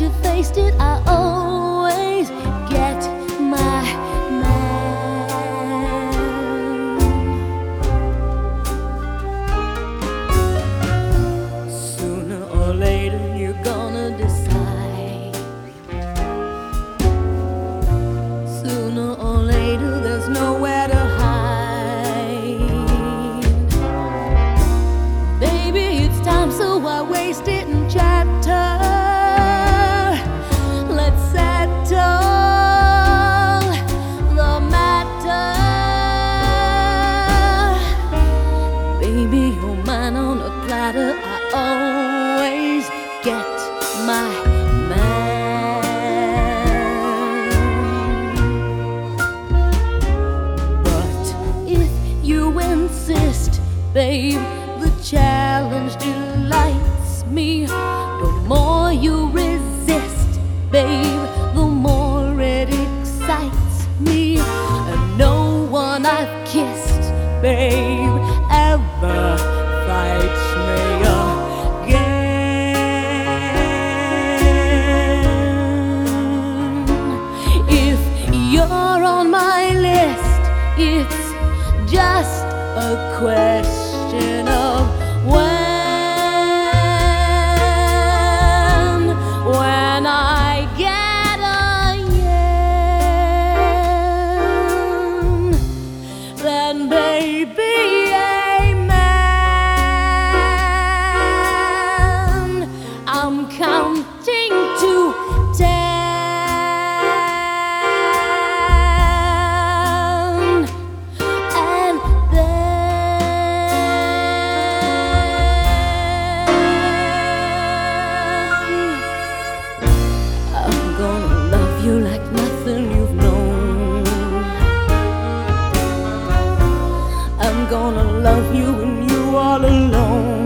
you faced it, I always get my man. Sooner or later, you're gonna decide. Sooner or later, there's nowhere to hide. Baby, it's time, so I waste it. Babe. The challenge delights me. The more you resist, babe, the more it excites me. And no one I've kissed, babe, ever fights me. If you're on my list, it's just a question of I'm gonna love you when you all alone.